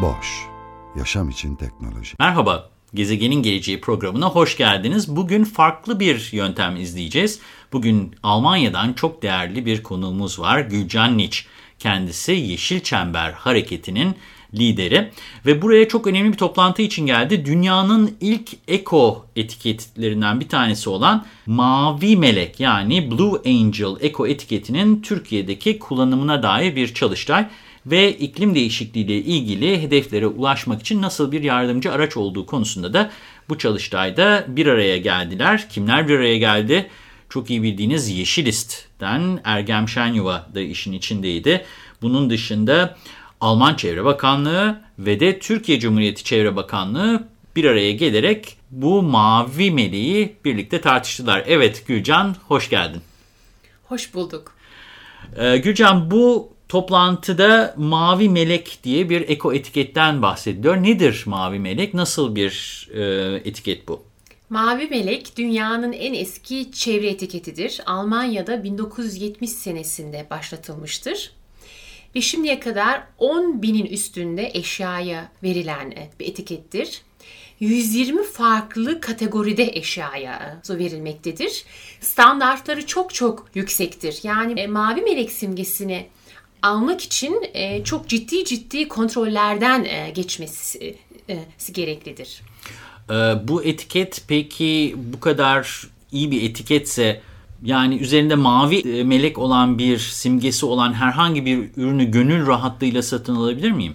Boş, yaşam için teknoloji. Merhaba, Gezegenin Geleceği programına hoş geldiniz. Bugün farklı bir yöntem izleyeceğiz. Bugün Almanya'dan çok değerli bir konuğumuz var, Gülcan Niç. Kendisi Yeşil Çember Hareketi'nin lideri ve buraya çok önemli bir toplantı için geldi. Dünyanın ilk eko etiketlerinden bir tanesi olan Mavi Melek yani Blue Angel eko etiketinin Türkiye'deki kullanımına dair bir çalıştay ve iklim değişikliği ile ilgili hedeflere ulaşmak için nasıl bir yardımcı araç olduğu konusunda da bu çalıştayda bir araya geldiler. Kimler bir araya geldi? Çok iyi bildiğiniz Yeşilist'ten Ergem Şenyuva da işin içindeydi. Bunun dışında Alman Çevre Bakanlığı ve de Türkiye Cumhuriyeti Çevre Bakanlığı bir araya gelerek bu mavi meleği birlikte tartıştılar. Evet Gülcan hoş geldin. Hoş bulduk. Ee, Gülcan bu toplantıda mavi melek diye bir eko etiketten bahsediliyor. Nedir mavi melek? Nasıl bir e, etiket bu? Mavi melek dünyanın en eski çevre etiketidir. Almanya'da 1970 senesinde başlatılmıştır. Ve şimdiye kadar 10 binin üstünde eşyaya verilen e, bir etikettir. 120 farklı kategoride eşyaya verilmektedir. Standartları çok çok yüksektir. Yani e, mavi melek simgesini almak için e, çok ciddi ciddi kontrollerden geçmesi gereklidir. Bu etiket peki bu kadar iyi bir etiketse yani üzerinde mavi e, melek olan bir simgesi olan herhangi bir ürünü gönül rahatlığıyla satın alabilir miyim?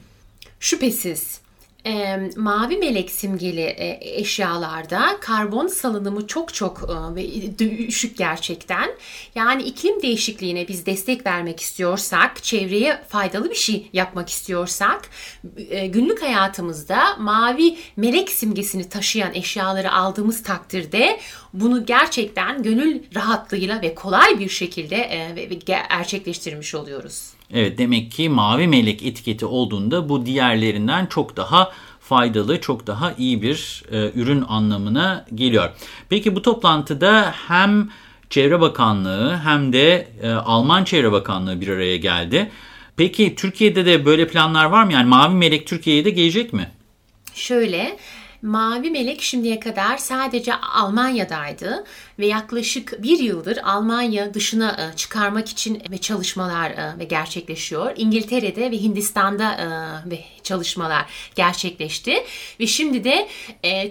Şüphesiz e, mavi melek simgeli e, eşyalarda karbon salınımı çok çok e, düşük gerçekten. Yani iklim değişikliğine biz destek vermek istiyorsak, çevreye faydalı bir şey yapmak istiyorsak, e, günlük hayatımızda mavi melek simgesini taşıyan eşyaları aldığımız takdirde bunu gerçekten gönül rahatlığıyla ve kolay bir şekilde e, gerçekleştirmiş oluyoruz. Evet demek ki mavi melek etiketi olduğunda bu diğerlerinden çok daha faydalı, çok daha iyi bir e, ürün anlamına geliyor. Peki bu toplantıda hem Çevre Bakanlığı hem de e, Alman Çevre Bakanlığı bir araya geldi. Peki Türkiye'de de böyle planlar var mı? Yani mavi melek Türkiye'ye de gelecek mi? Şöyle Mavi Melek şimdiye kadar sadece Almanya'daydı ve yaklaşık bir yıldır Almanya dışına e, çıkarmak için ve çalışmalar e, ve gerçekleşiyor. İngiltere'de ve Hindistan'da e, ve çalışmalar gerçekleşti ve şimdi de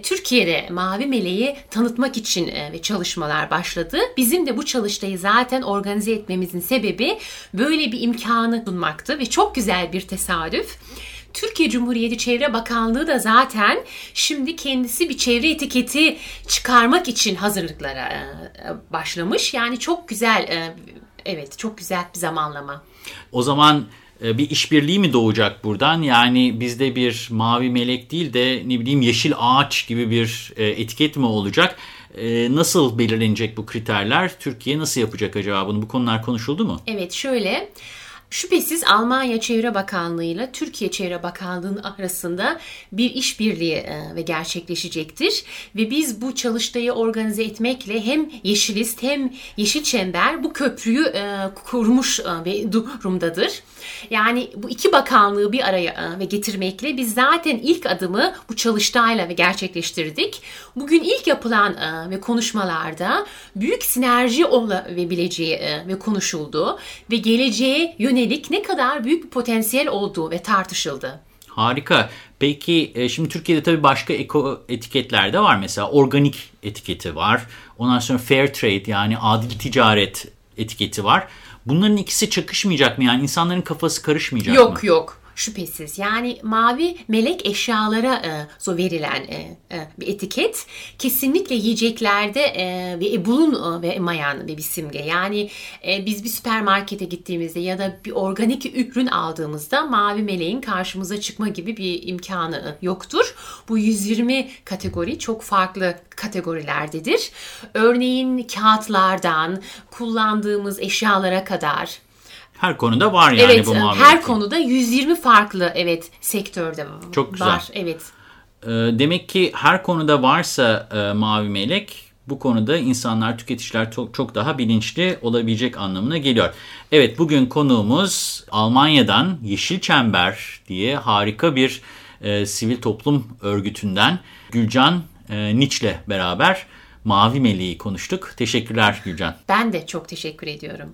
Türkiye'de Mavi Meleği tanıtmak için ve çalışmalar başladı. Bizim de bu çalıştayı zaten organize etmemizin sebebi böyle bir imkanı sunmaktı ve çok güzel bir tesadüf. Türkiye Cumhuriyeti Çevre Bakanlığı da zaten şimdi kendisi bir çevre etiketi çıkarmak için hazırlıklara e, başlamış. Yani çok güzel, e, evet çok güzel bir zamanlama. O zaman e, bir işbirliği mi doğacak buradan? Yani bizde bir mavi melek değil de ne bileyim yeşil ağaç gibi bir etiket mi olacak? Nasıl belirlenecek bu kriterler? Türkiye nasıl yapacak acaba bunu? Bu konular konuşuldu mu? Evet şöyle Şüphesiz Almanya Çevre Bakanlığı ile Türkiye Çevre Bakanlığı'nın arasında bir işbirliği e, ve gerçekleşecektir. Ve biz bu çalıştayı organize etmekle hem Yeşilist hem Yeşil Çember bu köprüyü e, kurmuş e, ve durumdadır. Yani bu iki bakanlığı bir araya ve getirmekle biz zaten ilk adımı bu çalıştayla ve gerçekleştirdik. Bugün ilk yapılan ve konuşmalarda büyük sinerji olabileceği ve konuşuldu ve geleceğe yönelik yönelik ne kadar büyük bir potansiyel olduğu ve tartışıldı. Harika. Peki e, şimdi Türkiye'de tabii başka eko etiketler de var. Mesela organik etiketi var. Ondan sonra fair trade yani adil ticaret etiketi var. Bunların ikisi çakışmayacak mı? Yani insanların kafası karışmayacak yok, mı? Yok yok. Şüphesiz. Yani mavi melek eşyalara e, verilen e, e, bir etiket. Kesinlikle yiyeceklerde e, ve bulunmayan bir simge. Yani e, biz bir süpermarkete gittiğimizde ya da bir organik ürün aldığımızda mavi meleğin karşımıza çıkma gibi bir imkanı yoktur. Bu 120 kategori çok farklı kategorilerdedir. Örneğin kağıtlardan kullandığımız eşyalara kadar her konuda var yani evet, bu mavi her melek. konuda 120 farklı evet sektörde Çok güzel. var. Evet. Ee, demek ki her konuda varsa e, mavi melek bu konuda insanlar, tüketiciler çok, çok daha bilinçli olabilecek anlamına geliyor. Evet bugün konuğumuz Almanya'dan Yeşil Çember diye harika bir e, sivil toplum örgütünden Gülcan e, Niç'le beraber Mavi Meleği konuştuk. Teşekkürler Gülcan. Ben de çok teşekkür ediyorum.